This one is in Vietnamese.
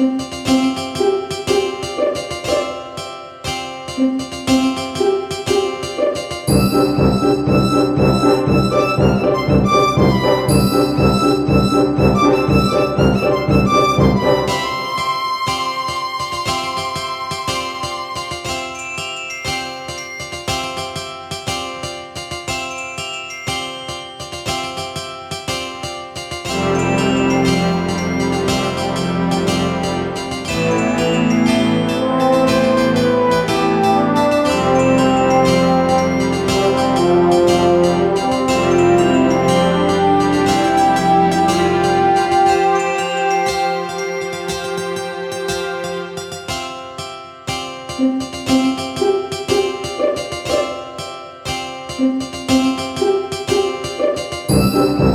Thank Thank you.